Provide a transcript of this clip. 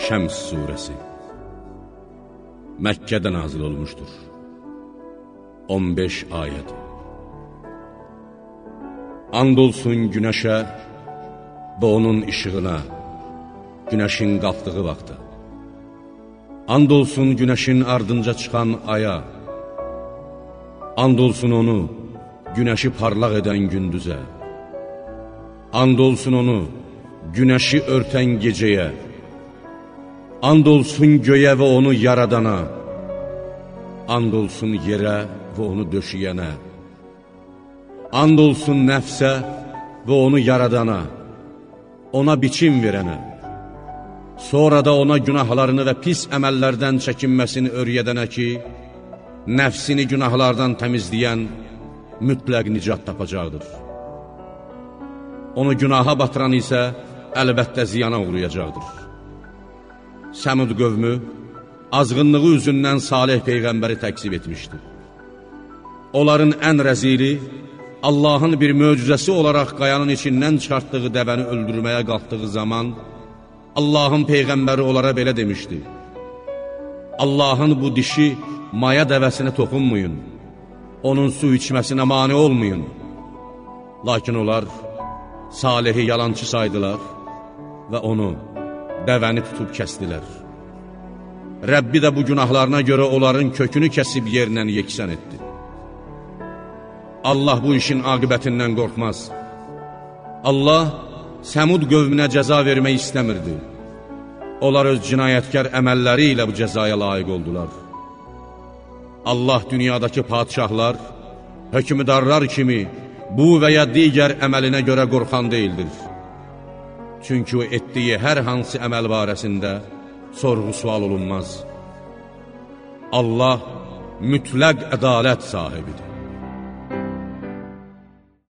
Şəms surəsi Məkkədə nazil olmuşdur. 15 ayəd And olsun günəşə və onun işığına Günəşin qalxdığı vaxtı. And olsun günəşin ardınca çıxan aya. And olsun onu günəşi parlaq edən gündüzə. And olsun onu günəşi örtən gecəyə And olsun göyə və onu yaradana, And olsun yerə və onu döşəyənə, And olsun nəfsə və onu yaradana, ona biçim verənə, sonra da ona günahlarını və pis əməllərdən çəkinməsini öyrədənə ki, nəfsini günahlardan təmizləyən mütləq nicat tapacaqdır. Onu günaha batıran isə əlbəttə ziyana uğrayacaqdır. Səmud qövmü azğınlığı üzündən Salih Peyğəmbəri təksib etmişdi. Onların ən rəzili Allahın bir möcüzəsi olaraq qayanın içindən çıxartdığı dəvəni öldürməyə qalxdığı zaman Allahın Peyğəmbəri onlara belə demişdi. Allahın bu dişi maya dəvəsinə toxunmayın, onun su içməsinə mani olmayın. Lakin onlar Salihi yalancı saydılar və onu dəvəni tutub kəstilər. Rəbbi də bu günahlarına görə onların kökünü kəsib yerlə yeksən etdi. Allah bu işin aqibətindən qorxmaz. Allah Səmud qövmünə cəza vermək istəmirdi. Onlar öz cinayətkar əməlləri ilə bu cəzaya layiq oldular. Allah dünyadakı padişahlar, hökmüdarlar kimi bu və ya digər əməlinə görə qorxan deyildir. Çünki o etdiyi hər hansı əməl barəsində sorğu-sual olunmaz. Allah mütləq ədalət sahibidir.